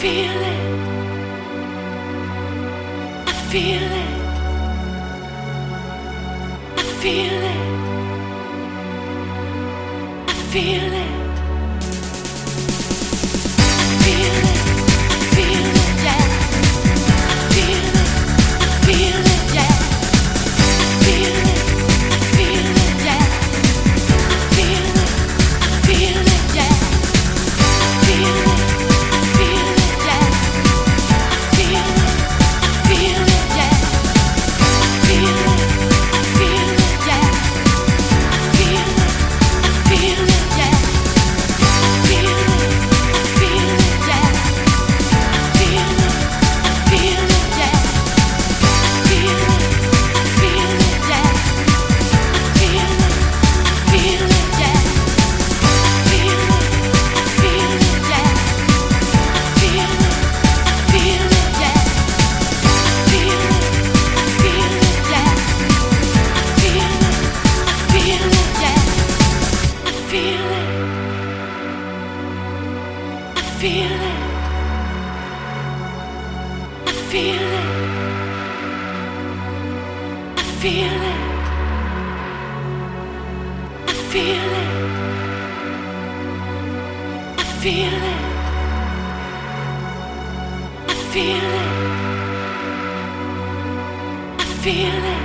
feel it. I feel it. I feel it. I feel it. I feel it. I feel it.